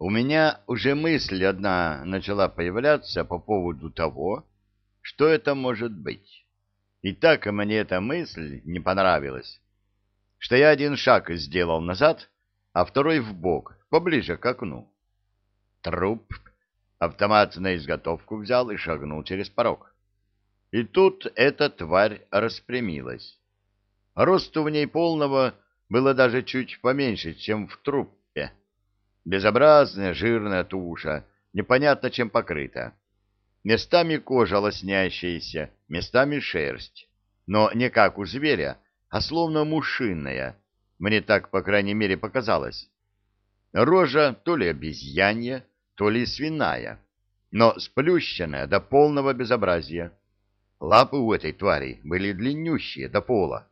У меня уже мысль одна начала появляться по поводу того, что это может быть. И так мне эта мысль не понравилась, что я один шаг сделал назад, а второй в бок, поближе к окну. Труп автомат на изготовку взял и шагнул через порог. И тут эта тварь распрямилась. Росту в ней полного было даже чуть поменьше, чем в трупе. Безобразная жирная туша, непонятно чем покрыта. Местами кожа лоснящаяся, местами шерсть. Но не как у зверя, а словно мушиная. Мне так, по крайней мере, показалось. Рожа то ли обезьянья, то ли свиная, но сплющенная до полного безобразия. Лапы у этой твари были длиннющие до пола,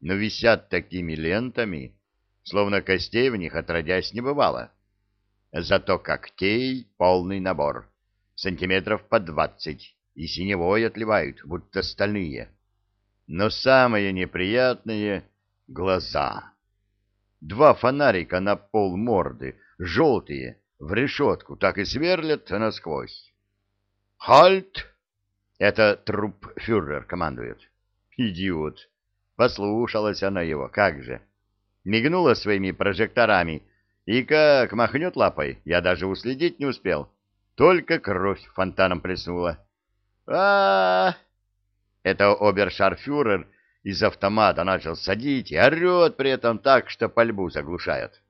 но висят такими лентами, словно костей в них отродясь не бывало. Зато когтей полный набор, сантиметров по двадцать, и синевой отливают, будто стальные. Но самое неприятное — глаза. Два фонарика на пол морды, желтые, в решетку, так и сверлят насквозь. «Хальт!» — это труп фюрер командует. Идиот! Послушалась она его, как же. Мигнула своими прожекторами, и как махнет лапой, я даже уследить не успел. Только кровь фонтаном плеснула. а, -а, Это обершарфюрер из автомата начал садить и орет при этом так, что пальбу заглушает.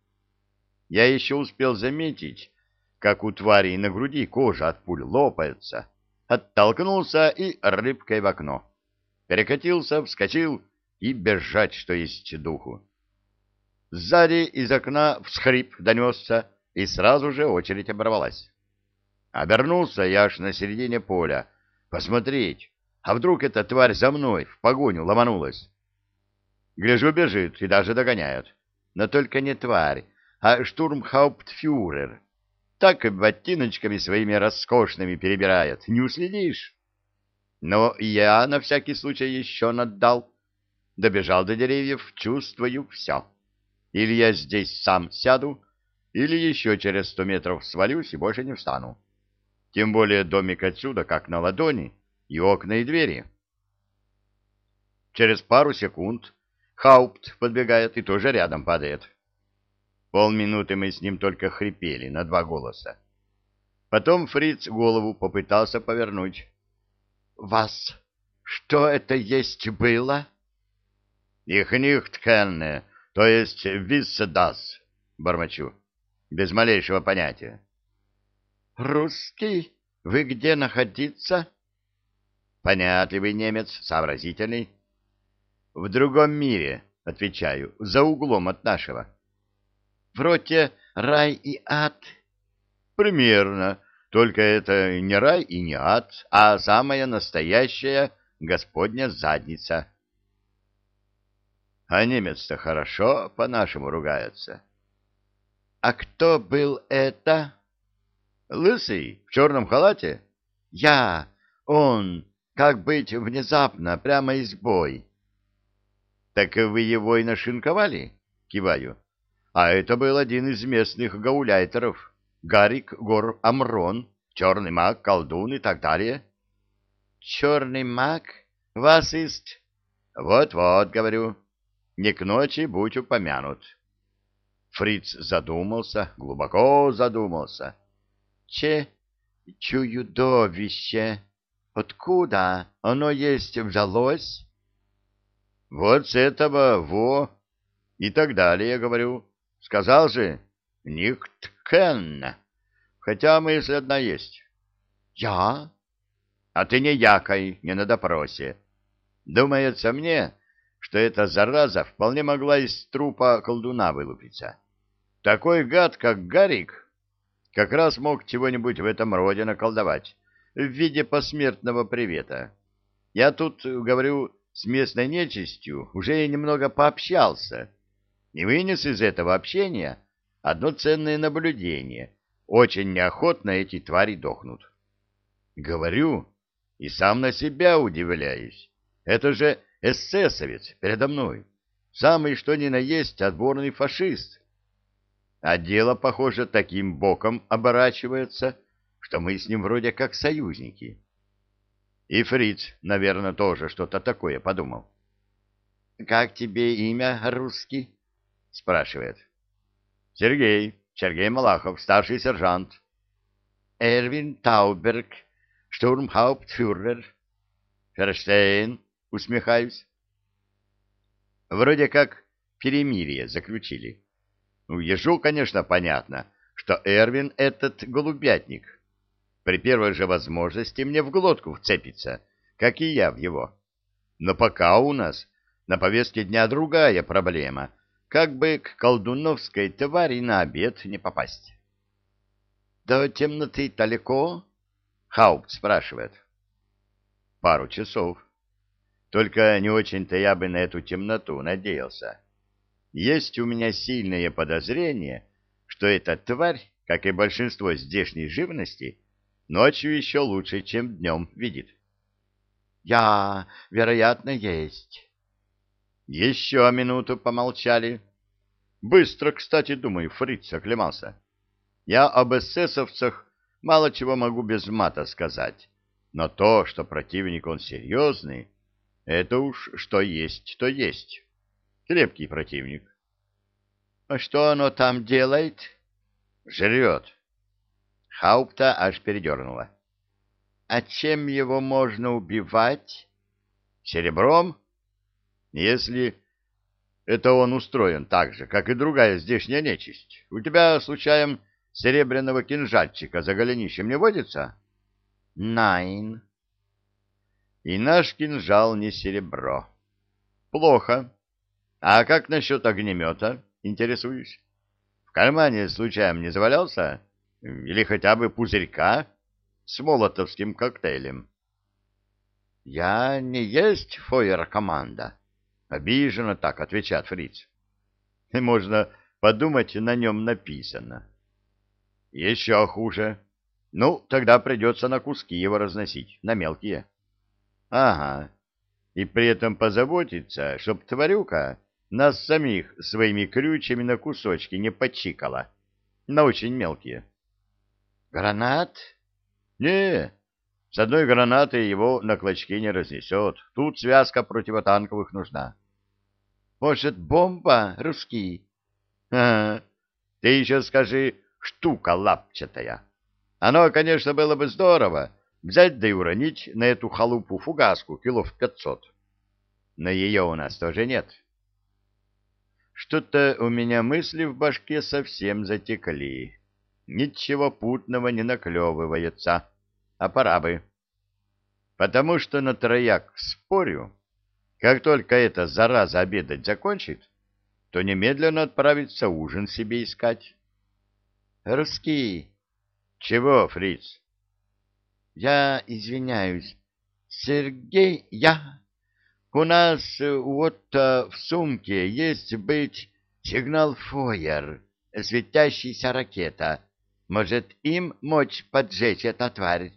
Я еще успел заметить, как у твари на груди кожа от пуль лопается. Оттолкнулся и рыбкой в окно. Перекатился, вскочил и бежать, что есть духу. Сзади из окна всхрип донесся, и сразу же очередь оборвалась. Обернулся я аж на середине поля. Посмотреть, а вдруг эта тварь за мной в погоню ломанулась? Гляжу, бежит и даже догоняет. Но только не тварь, а штурмхауптфюрер. Так и ботиночками своими роскошными перебирает. Не уследишь? Но я на всякий случай еще наддал. Добежал до деревьев, чувствую все. Или я здесь сам сяду, или еще через сто метров свалюсь и больше не встану. Тем более домик отсюда, как на ладони, и окна, и двери. Через пару секунд Хаупт подбегает и тоже рядом падает. Полминуты мы с ним только хрипели на два голоса. Потом Фриц голову попытался повернуть. — Вас что это есть было? — Их нихт кенне, то есть висседас, бормочу, без малейшего понятия. «Русский? Вы где находиться?» «Понятливый немец, сообразительный». «В другом мире», — отвечаю, — «за углом от нашего». «Вроде рай и ад?» «Примерно, только это не рай и не ад, а самая настоящая господня задница». А немец-то хорошо по-нашему ругается. — А кто был это? — Лысый, в черном халате. — Я, он, как быть внезапно, прямо из бой. — Так вы его и нашинковали? — киваю. — А это был один из местных гауляйтеров. Гарик Гор Амрон, черный маг, колдун и так далее. — Черный маг? Вас ist... Вот-вот, говорю. Не к ночи будь упомянут. Фриц задумался, глубоко задумался. Че, чудовище, откуда оно есть взялось? Вот с этого, во, и так далее, говорю. Сказал же, нихт кен, хотя мысль одна есть. Я? А ты не якой, не на допросе. Думается мне, что эта зараза вполне могла из трупа колдуна вылупиться. Такой гад, как Гарик, как раз мог чего-нибудь в этом роде наколдовать в виде посмертного привета. Я тут, говорю, с местной нечистью уже немного пообщался и вынес из этого общения одно ценное наблюдение. Очень неохотно эти твари дохнут. Говорю, и сам на себя удивляюсь. Это же эсэсовец передо мной, самый что ни на есть отборный фашист. А дело, похоже, таким боком оборачивается, что мы с ним вроде как союзники. И Фриц, наверное, тоже что-то такое подумал. — Как тебе имя, русский? — спрашивает. — Сергей, Сергей Малахов, старший сержант. — Эрвин Тауберг, штурмхауптфюрер. — Ферштейн, усмехаюсь. Вроде как перемирие заключили. Ну, ежу, конечно, понятно, что Эрвин этот голубятник. При первой же возможности мне в глотку вцепится, как и я в его. Но пока у нас на повестке дня другая проблема, как бы к колдуновской твари на обед не попасть. — До темноты далеко? — Хаупт спрашивает. — Пару часов. Только не очень-то я бы на эту темноту надеялся. Есть у меня сильное подозрение, что эта тварь, как и большинство здешней живности, ночью еще лучше, чем днем видит. — Я, вероятно, есть. Еще минуту помолчали. Быстро, кстати, думаю, фриц оклемался. Я об эсэсовцах мало чего могу без мата сказать, но то, что противник он серьезный, это уж что есть, то есть. Крепкий противник. А что оно там делает? Жрет. Хаупта аж передернула. А чем его можно убивать? Серебром? Если это он устроен так же, как и другая здешняя нечисть. У тебя, случаем, серебряного кинжальчика за голенищем не водится? Найн. И наш кинжал не серебро. Плохо. А как насчет огнемета, интересуюсь? В кармане случаем не завалялся? Или хотя бы пузырька с молотовским коктейлем? Я не есть фойер-команда. Обиженно так отвечает фриц. Можно подумать, на нем написано. Еще хуже. Ну, тогда придется на куски его разносить, на мелкие. Ага. И при этом позаботиться, чтоб тварюка нас самих своими крючьями на кусочки не почикала. На очень мелкие. Гранат? Не, с одной гранаты его на клочки не разнесет. Тут связка противотанковых нужна. Может, бомба, русский? А, ты еще скажи, штука лапчатая. Оно, конечно, было бы здорово, Взять да и уронить на эту халупу фугаску килов пятьсот. Но ее у нас тоже нет. Что-то у меня мысли в башке совсем затекли. Ничего путного не наклевывается, а пора бы. Потому что на трояк спорю, как только эта зараза обедать закончит, то немедленно отправится ужин себе искать. Русский. Чего, фриц? Я извиняюсь. Сергей, я... У нас э, вот в сумке есть быть сигнал фойер, светящаяся ракета. Может, им мочь поджечь эту тварь?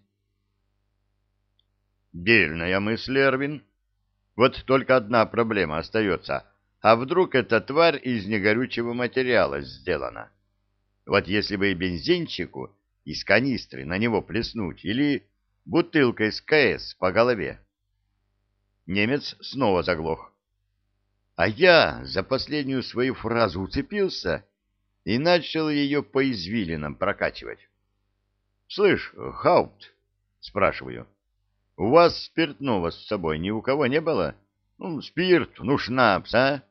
Дельная мысль, Эрвин. Вот только одна проблема остается. А вдруг эта тварь из негорючего материала сделана? Вот если бы бензинчику из канистры на него плеснуть или бутылкой с КС по голове. Немец снова заглох. А я за последнюю свою фразу уцепился и начал ее по извилинам прокачивать. — Слышь, Хаупт, — спрашиваю, — у вас спиртного с собой ни у кого не было? Ну, спирт, ну, шнапс, а?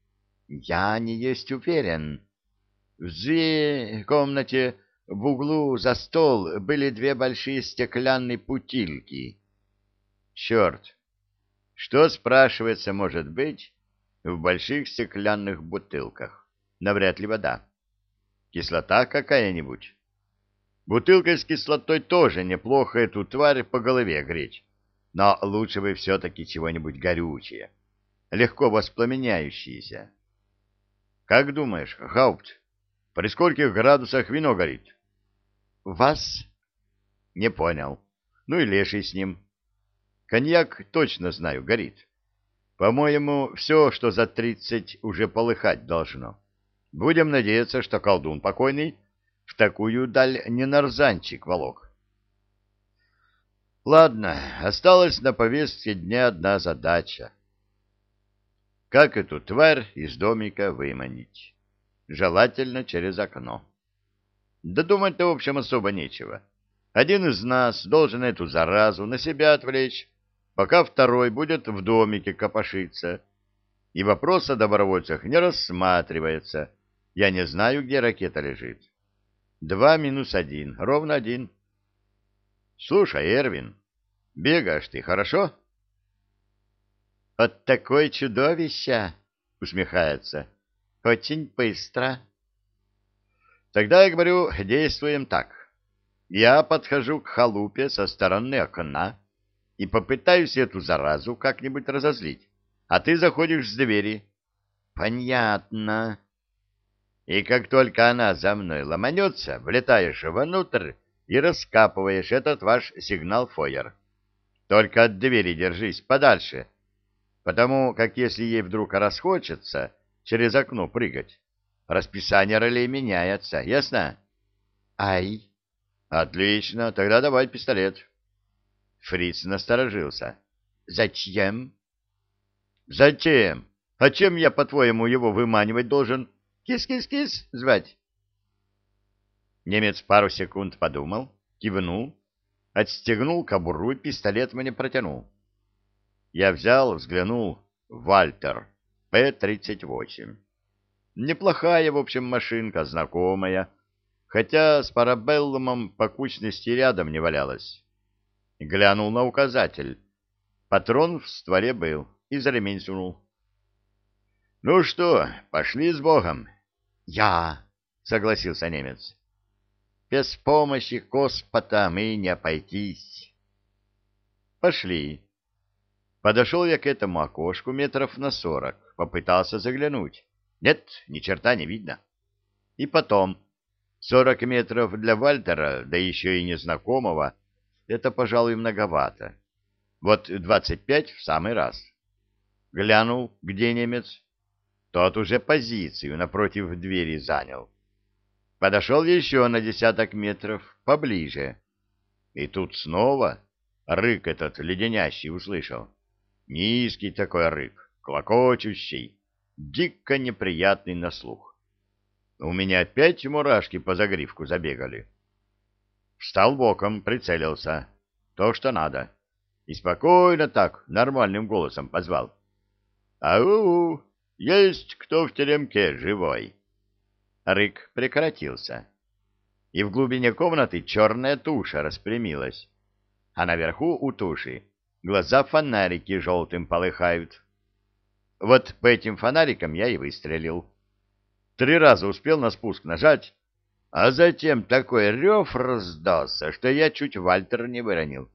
— Я не есть уверен. В две комнате в углу за стол были две большие стеклянные путильки. Черт! Что, спрашивается, может быть в больших стеклянных бутылках? Навряд ли вода. Кислота какая-нибудь? Бутылкой с кислотой тоже неплохо эту тварь по голове греть, но лучше бы все-таки чего-нибудь горючее, легко воспламеняющееся. Как думаешь, Хаупт, при скольких градусах вино горит? Вас? Не понял. Ну и леший с ним. Коньяк, точно знаю, горит. По-моему, все, что за тридцать, уже полыхать должно. Будем надеяться, что колдун покойный в такую даль не нарзанчик волок. Ладно, осталась на повестке дня одна задача. Как эту тварь из домика выманить? Желательно через окно. Да думать-то, в общем, особо нечего. Один из нас должен эту заразу на себя отвлечь, пока второй будет в домике копошиться. И вопрос о добровольцах не рассматривается. Я не знаю, где ракета лежит. Два минус один, ровно один. Слушай, Эрвин, бегаешь ты хорошо? От такой чудовища, усмехается. Очень быстро. Тогда я говорю, действуем так. Я подхожу к халупе со стороны окна и попытаюсь эту заразу как-нибудь разозлить, а ты заходишь с двери. Понятно. И как только она за мной ломанется, влетаешь внутрь и раскапываешь этот ваш сигнал-фойер. Только от двери держись подальше, потому как если ей вдруг расхочется через окно прыгать, расписание ролей меняется, ясно? Ай! Отлично, тогда давай пистолет. Фриц насторожился. Зачем? Зачем? А чем я, по-твоему, его выманивать должен? Кис-кис-кис звать. Немец пару секунд подумал, кивнул, отстегнул кобуру и пистолет мне протянул. Я взял, взглянул. Вальтер, П-38. Неплохая, в общем, машинка, знакомая, хотя с парабеллумом по кучности рядом не валялась. Глянул на указатель. Патрон в стволе был, и за ремень сунул. — Ну что, пошли с Богом? Я, согласился немец. Без помощи Коспота мы не обойтись. Пошли. Подошел я к этому окошку метров на сорок, попытался заглянуть. Нет, ни черта не видно. И потом, сорок метров для Вальтера, да еще и незнакомого, это, пожалуй, многовато. Вот двадцать пять в самый раз. Глянул, где немец, тот уже позицию напротив двери занял. Подошел еще на десяток метров поближе. И тут снова рык этот леденящий услышал. Низкий такой рык, клокочущий, дико неприятный на слух. У меня опять мурашки по загривку забегали. Встал боком, прицелился. То, что надо. И спокойно так, нормальным голосом позвал. «Ау!» Есть кто в теремке живой? Рык прекратился, и в глубине комнаты черная туша распрямилась, а наверху у туши глаза фонарики желтым полыхают. Вот по этим фонарикам я и выстрелил. Три раза успел на спуск нажать, а затем такой рев раздался, что я чуть Вальтер не выронил.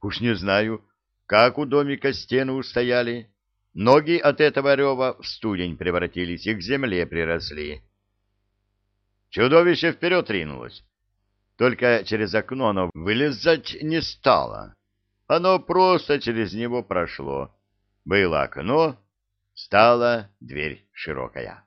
Уж не знаю, как у домика стены устояли, Ноги от этого рева в студень превратились и к земле приросли. Чудовище вперед ринулось. Только через окно оно вылезать не стало. Оно просто через него прошло. Было окно, стала дверь широкая.